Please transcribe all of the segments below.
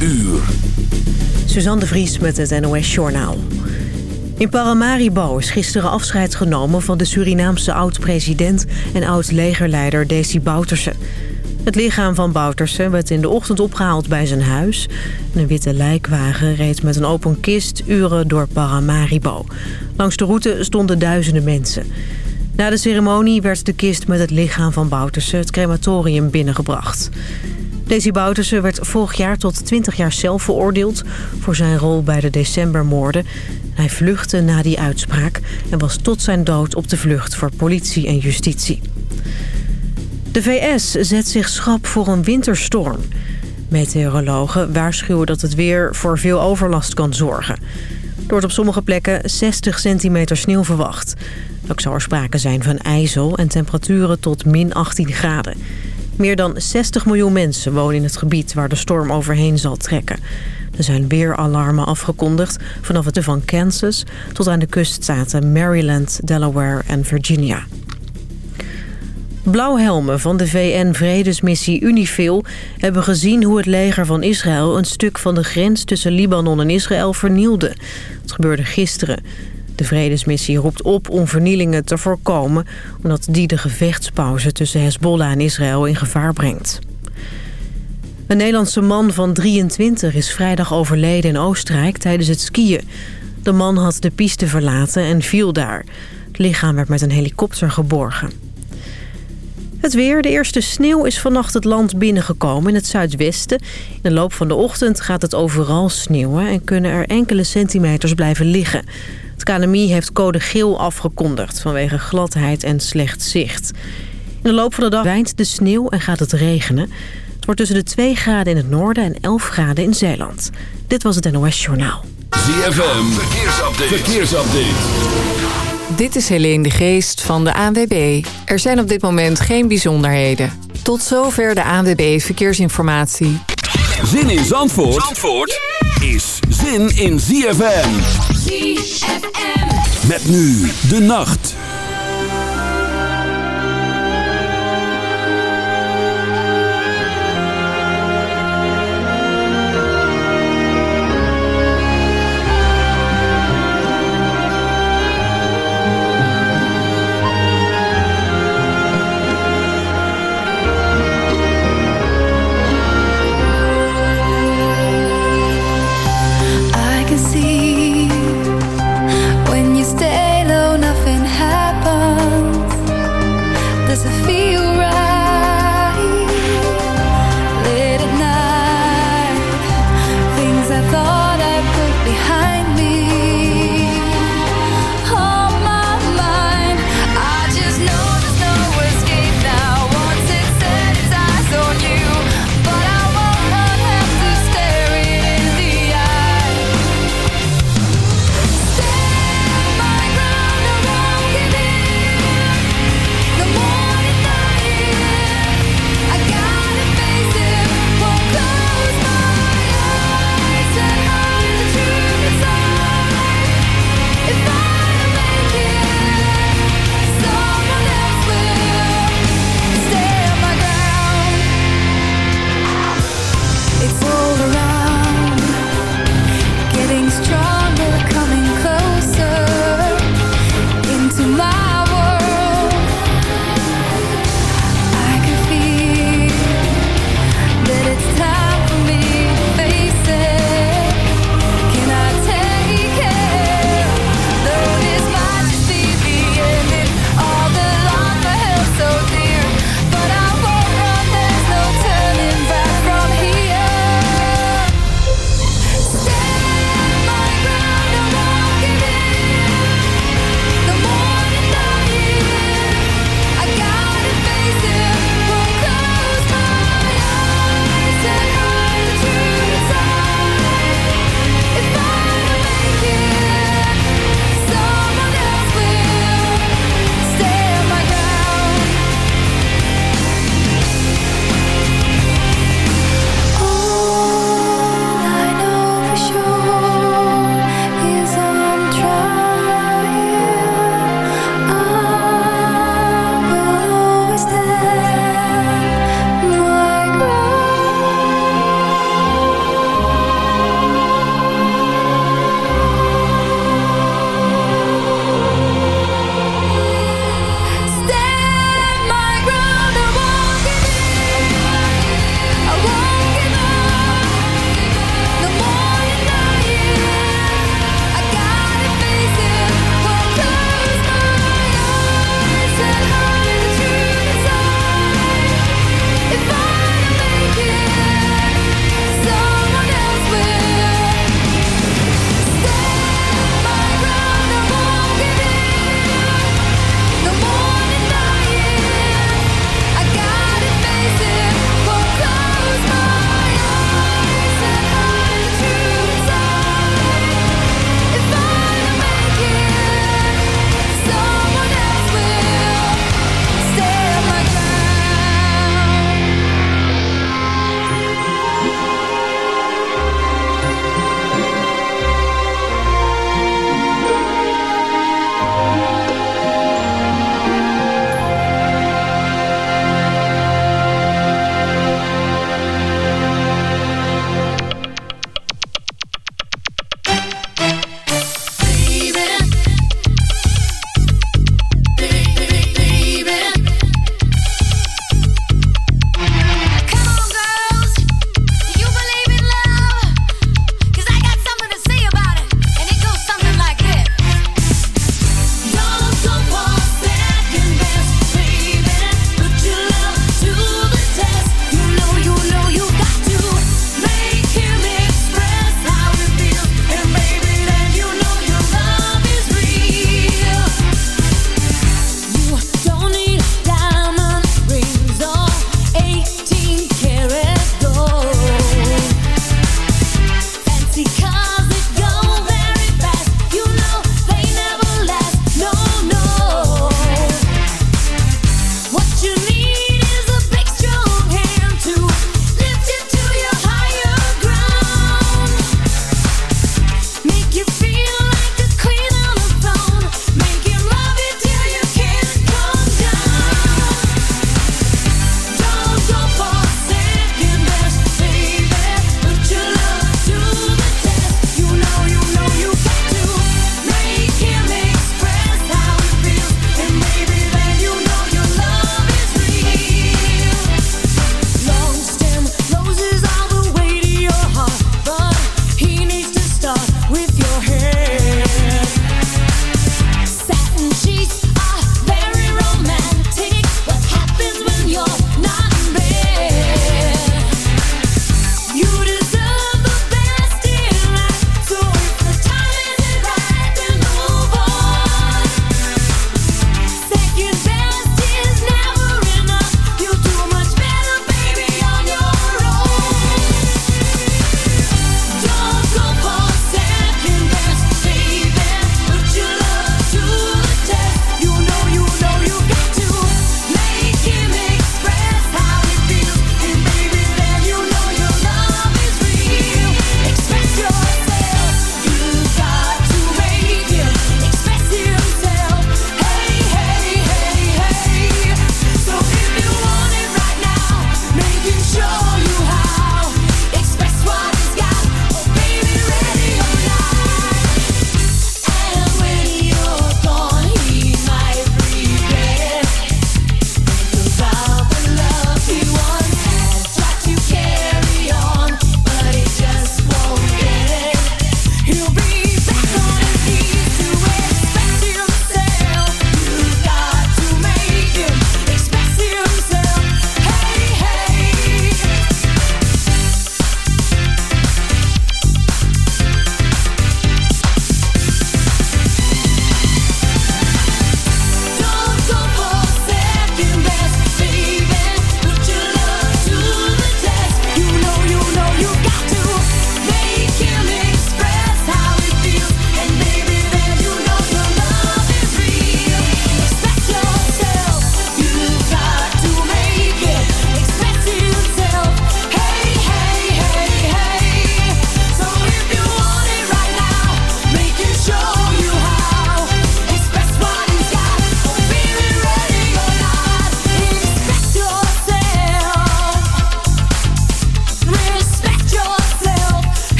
uur. Suzanne de Vries met het NOS Journaal. In Paramaribo is gisteren afscheid genomen van de Surinaamse oud-president... en oud-legerleider Desi Bouterse. Het lichaam van Bouterse werd in de ochtend opgehaald bij zijn huis. Een witte lijkwagen reed met een open kist uren door Paramaribo. Langs de route stonden duizenden mensen. Na de ceremonie werd de kist met het lichaam van Bouterse het crematorium binnengebracht. Desi Bouterse werd vorig jaar tot 20 jaar zelf veroordeeld... voor zijn rol bij de decembermoorden. Hij vluchtte na die uitspraak en was tot zijn dood op de vlucht voor politie en justitie. De VS zet zich schrap voor een winterstorm. Meteorologen waarschuwen dat het weer voor veel overlast kan zorgen. Er wordt op sommige plekken 60 centimeter sneeuw verwacht. Ook zou er sprake zijn van ijzel en temperaturen tot min 18 graden. Meer dan 60 miljoen mensen wonen in het gebied waar de storm overheen zal trekken. Er zijn weeralarmen afgekondigd vanaf het van Kansas tot aan de kuststaten Maryland, Delaware en Virginia. Blauwhelmen van de VN-vredesmissie UNIFIL hebben gezien hoe het leger van Israël een stuk van de grens tussen Libanon en Israël vernielde. Het gebeurde gisteren. De vredesmissie roept op om vernielingen te voorkomen... omdat die de gevechtspauze tussen Hezbollah en Israël in gevaar brengt. Een Nederlandse man van 23 is vrijdag overleden in Oostenrijk tijdens het skiën. De man had de piste verlaten en viel daar. Het lichaam werd met een helikopter geborgen. Het weer. De eerste sneeuw is vannacht het land binnengekomen in het zuidwesten. In de loop van de ochtend gaat het overal sneeuwen... en kunnen er enkele centimeters blijven liggen. Het KNMI heeft code geel afgekondigd vanwege gladheid en slecht zicht. In de loop van de dag wijnt de sneeuw en gaat het regenen. Het wordt tussen de 2 graden in het noorden en 11 graden in Zeeland. Dit was het NOS Journaal. ZFM, verkeersupdate. verkeersupdate. Dit is Helene de Geest van de ANWB. Er zijn op dit moment geen bijzonderheden. Tot zover de ANWB Verkeersinformatie. Zin in Zandvoort, Zandvoort is zin in ZFM. Met nu de nacht.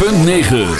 106.9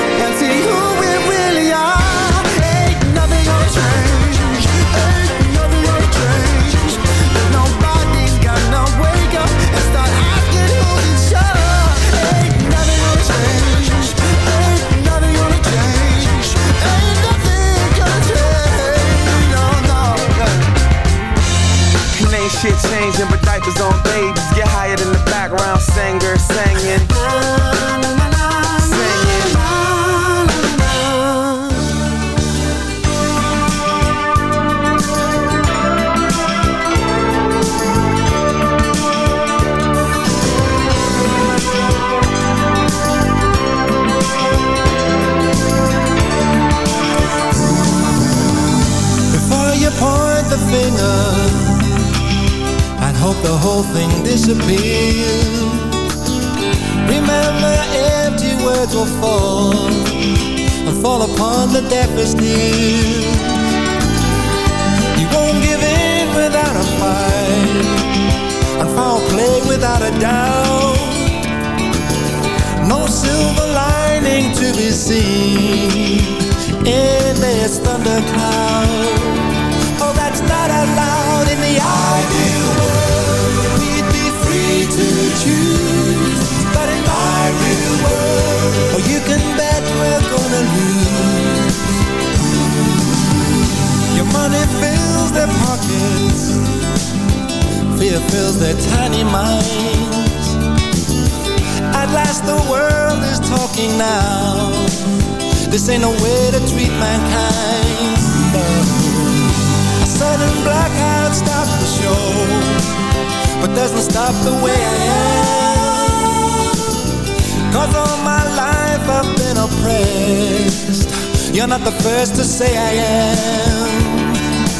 You're not the first to say I am.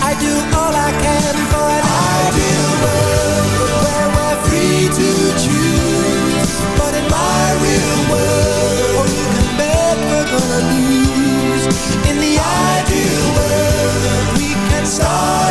I do all I can for an ideal world Where we're free to choose. But in my real world Oh, you can bet we're gonna lose. In the ideal world We can start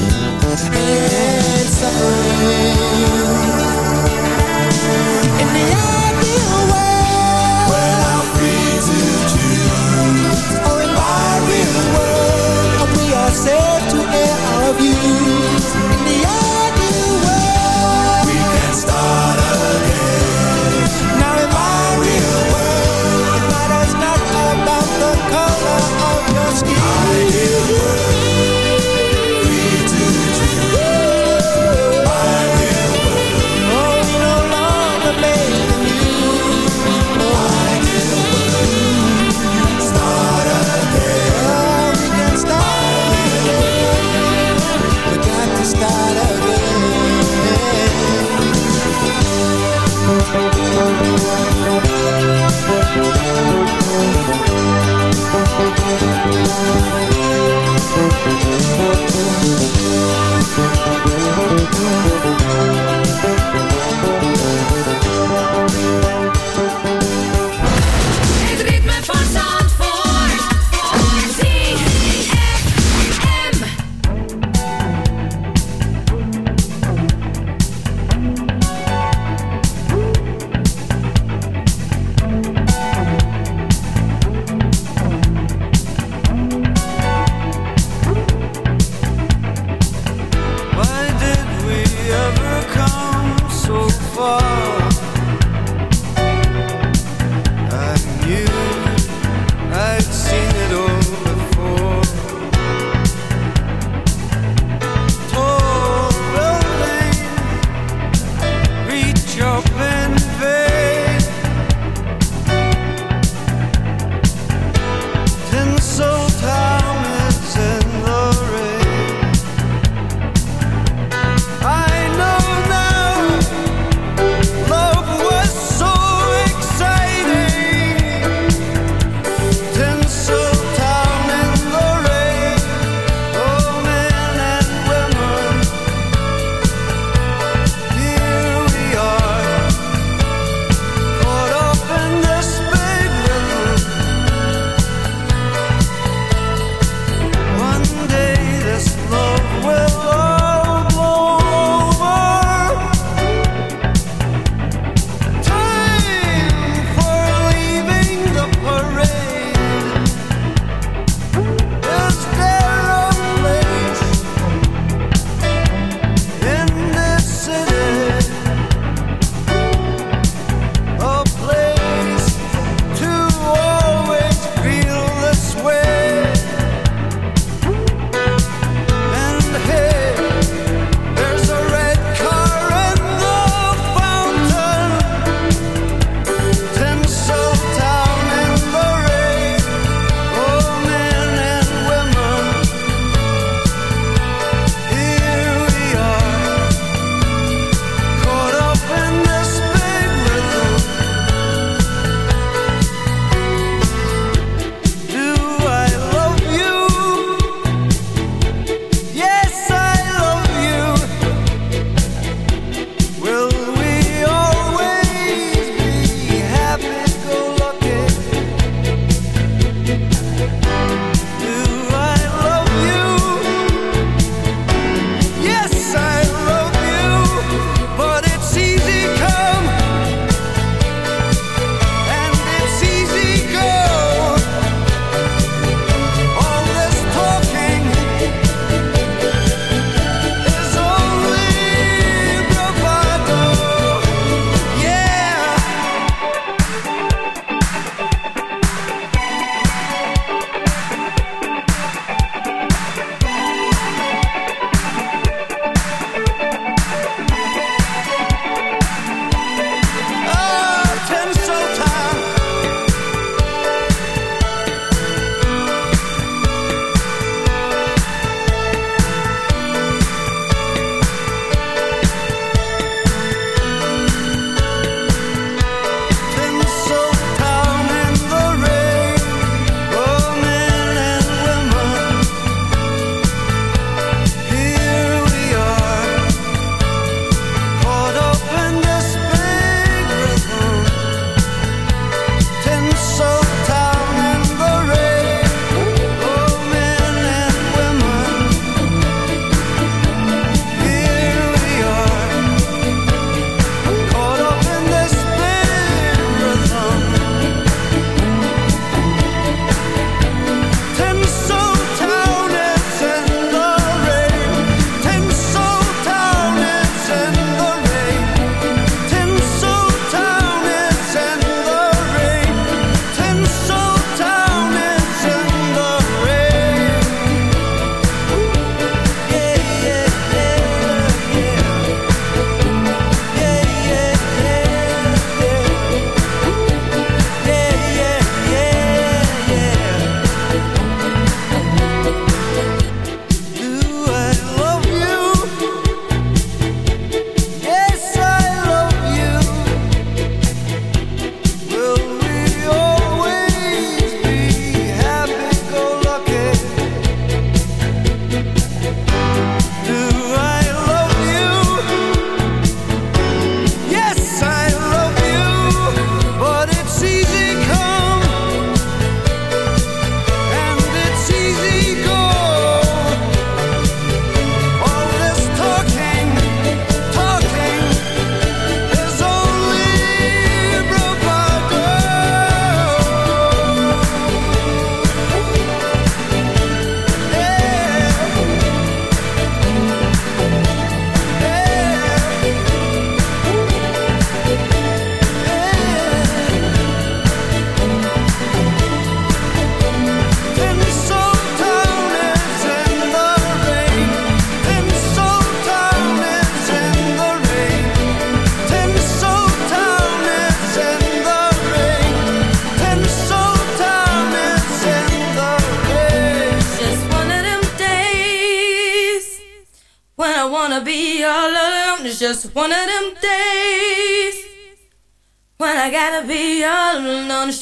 And In the ideal world We're now free to choose Or oh, in my real world We are safe to air our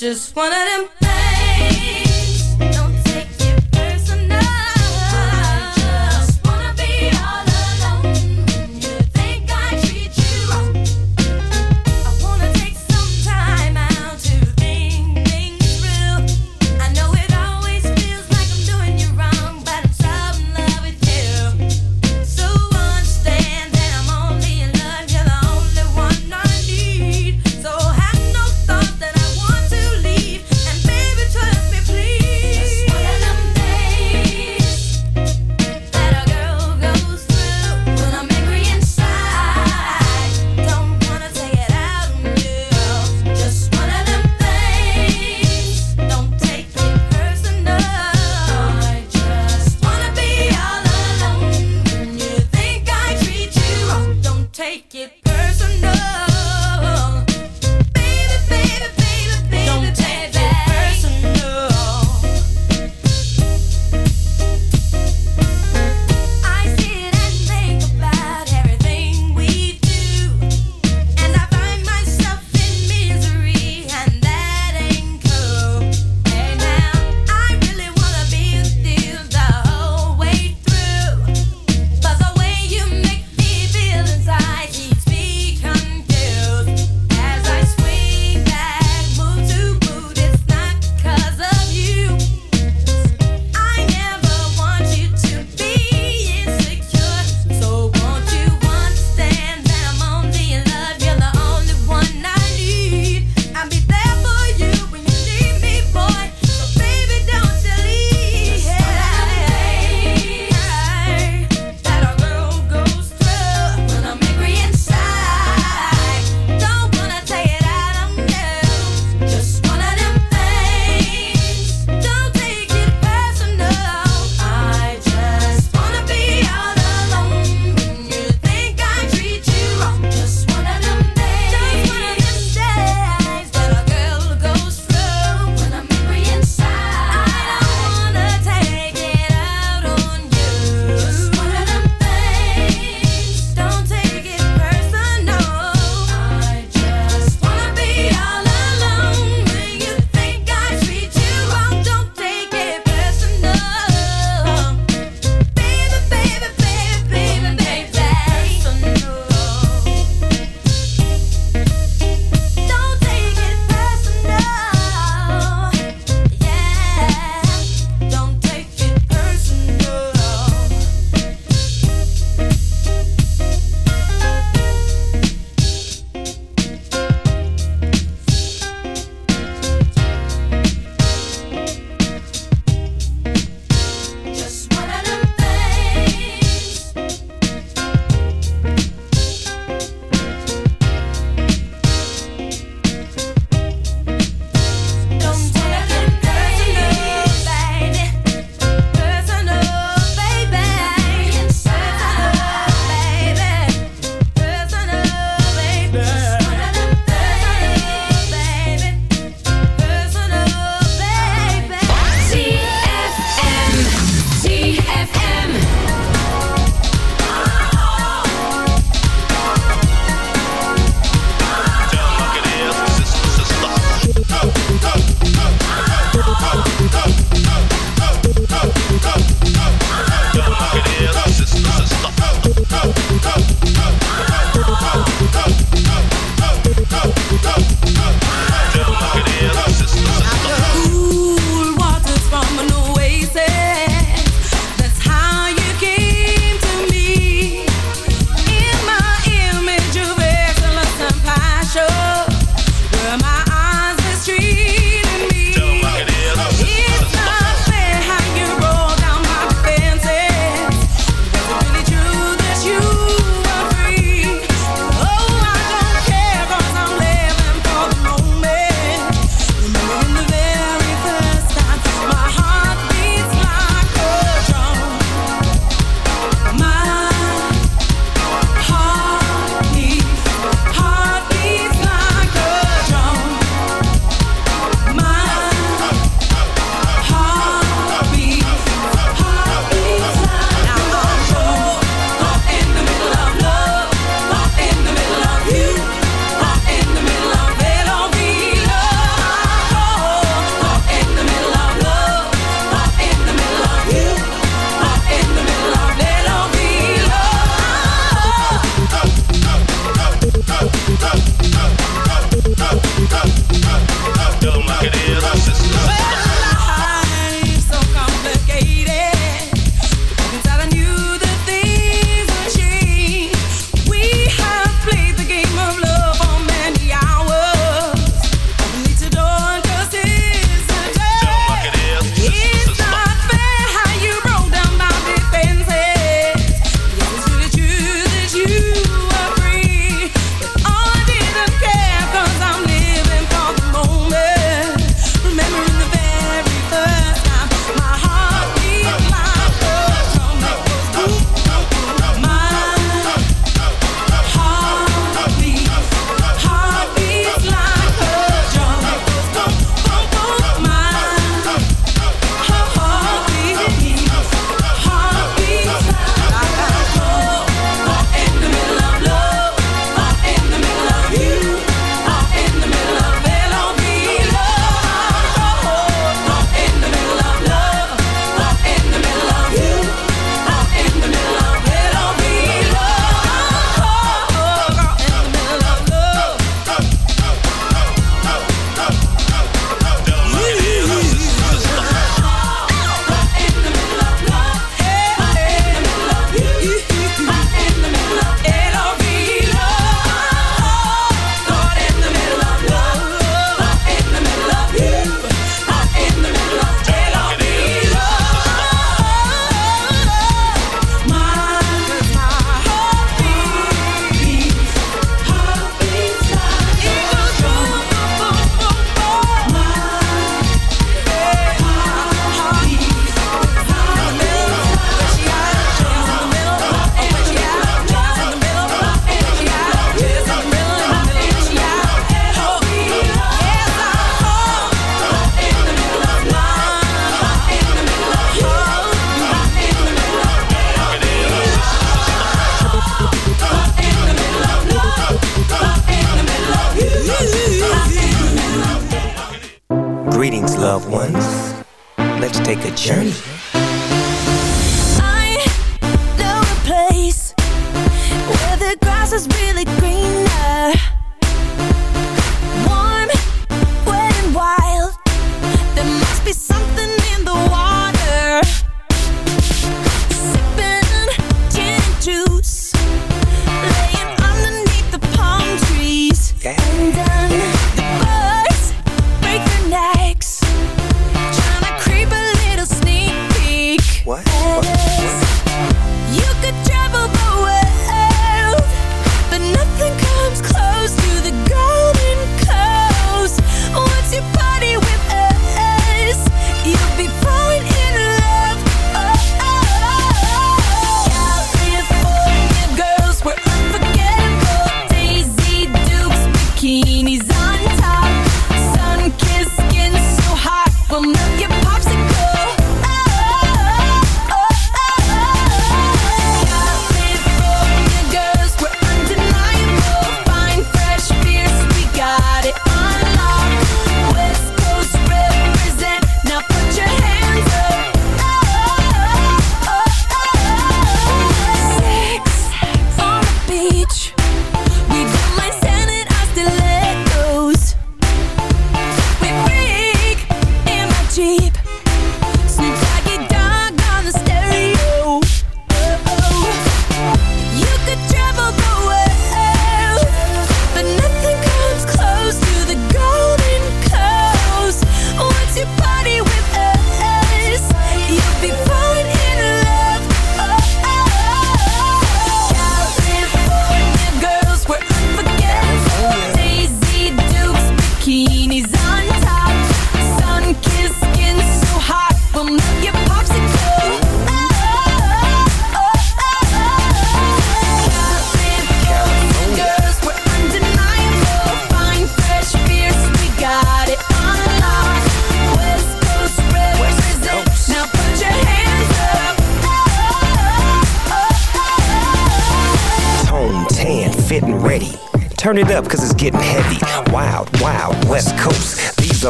just one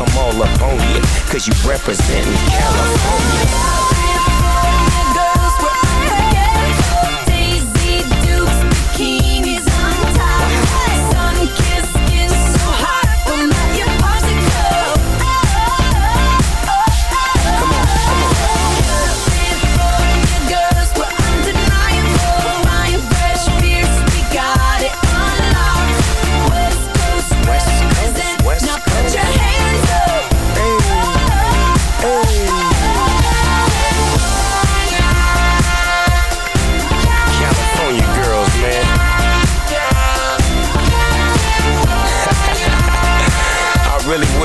I'm all up on you, cause you representin' California.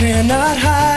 cannot hide.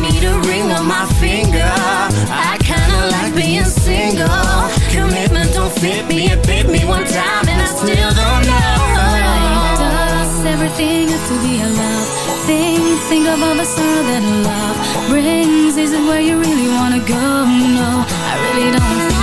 need a ring on my finger. I kinda like being single. Commitment don't fit me, it bit me one time And I still don't know. Does everything have to be allowed? Think, think of all the sorrow that love. Brings Isn't where you really wanna go, no. I really don't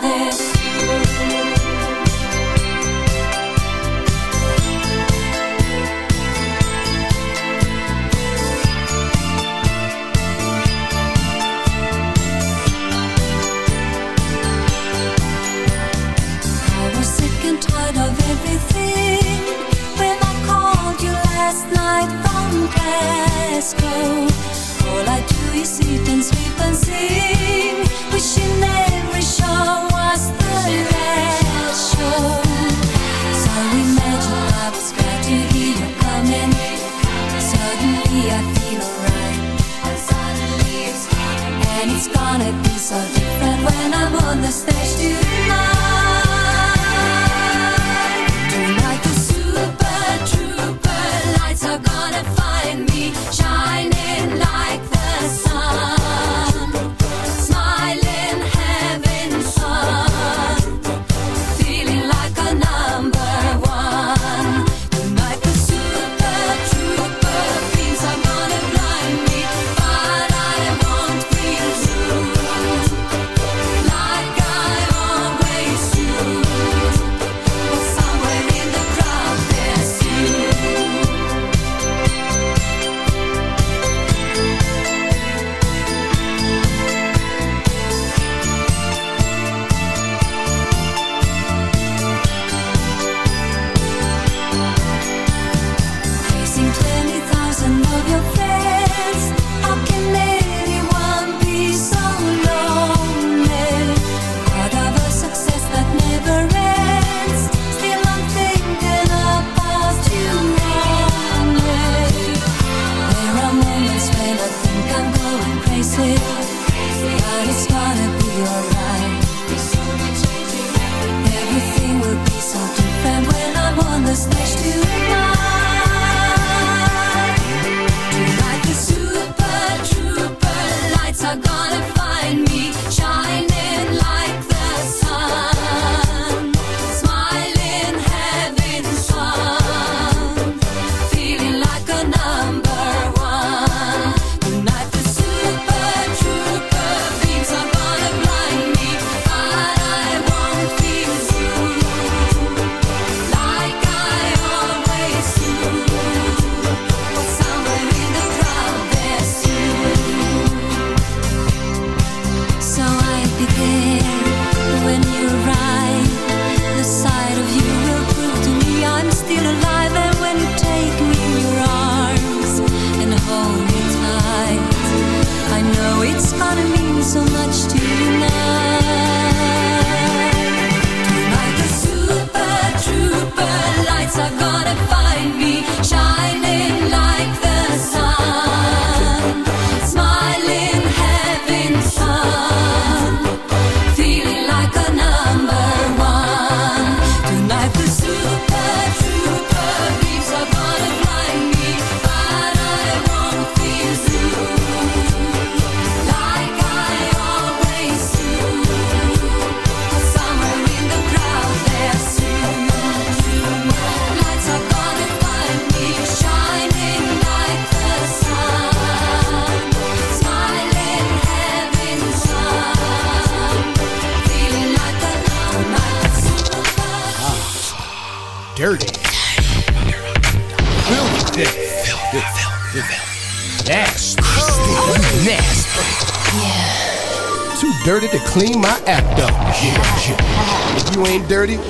this. Clean my act up. Yeah, yeah. If you ain't dirty,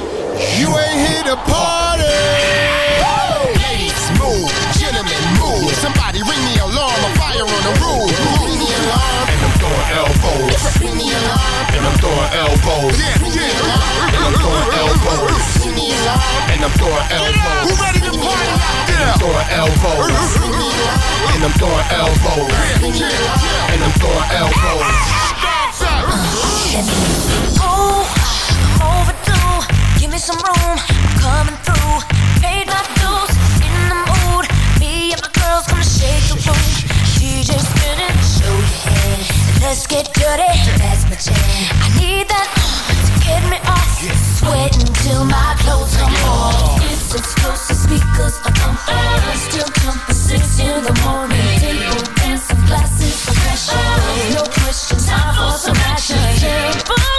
you ain't here to party. Ladies, move. Gentlemen, move. Somebody ring the alarm. A fire on the roof. Ring the alarm. And I'm throwing elbows. Ring the alarm. And I'm throwing elbows. Yeah, yeah. And I'm throwing elbows. Ring the alarm. And I'm throwing elbows. Who ready to party out? Throwing elbows. And I'm throwing elbows. And I'm throwing elbows. Ooh, overdue. Give me some room. Coming through. Paid my dues. In the mood. Me and my girls gonna shake the room. DJ. Show your head. Let's get dirty. That's my jam. I need that to get me off. Sweating till my clothes come off. It's explosive speakers are thumping. Still jumping six in the morning. Dancing, glasses of pressure. No question, time for some action.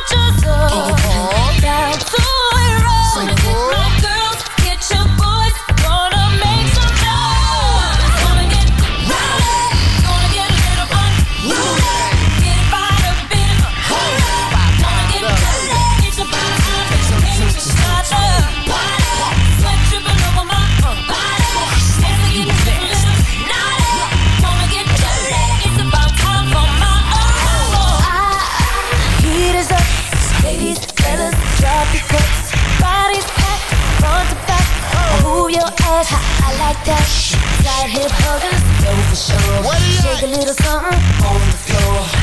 Hip huggers, go for sure. Shake a little something on the floor.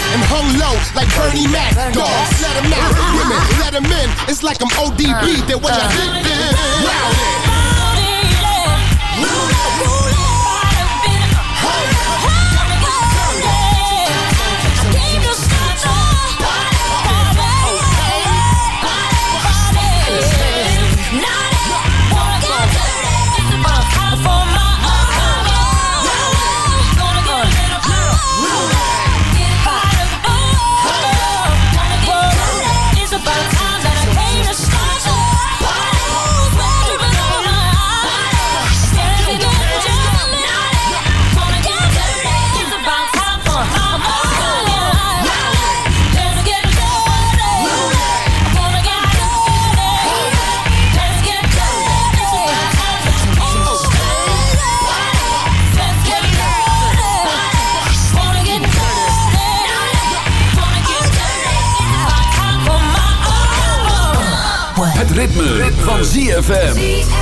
and hung low like Bernie Mac. Dogs, let 'em out. Women, let 'em in. It's like I'm ODB. Uh. They what I did then. Wow. ZFM.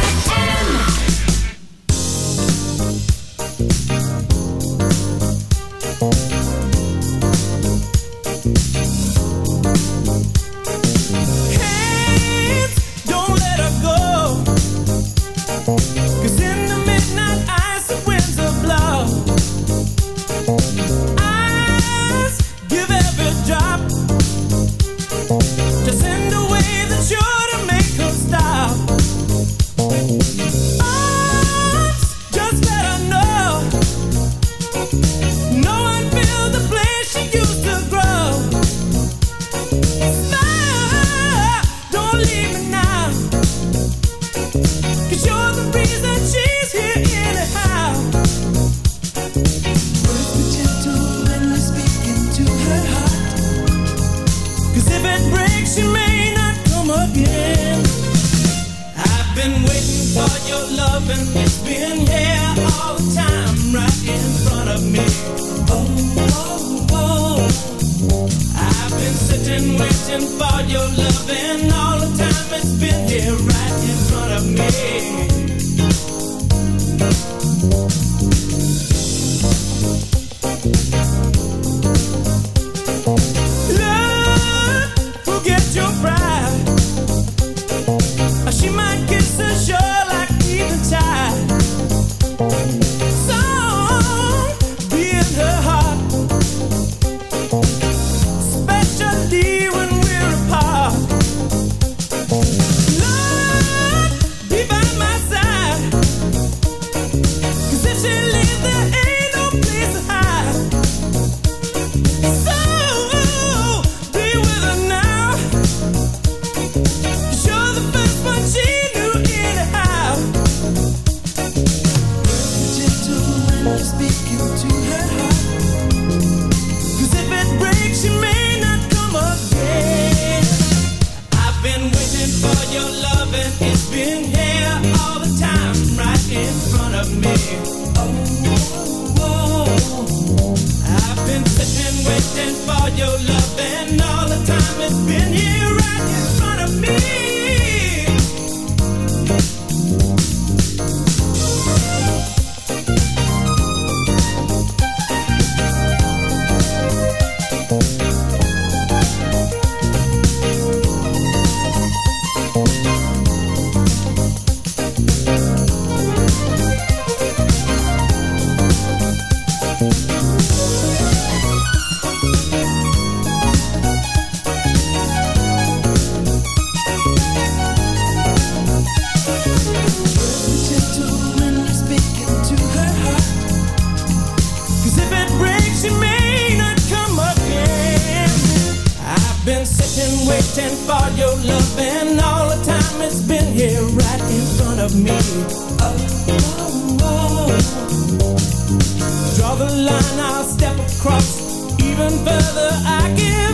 Draw the line, I'll step across even further. I give.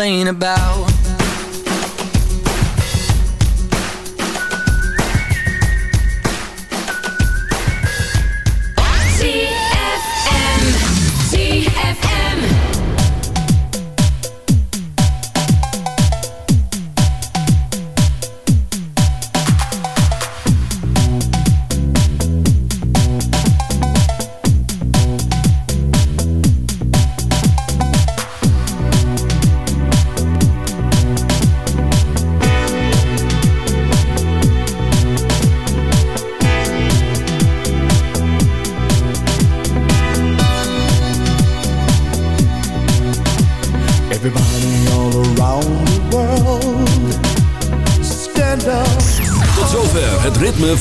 complain about.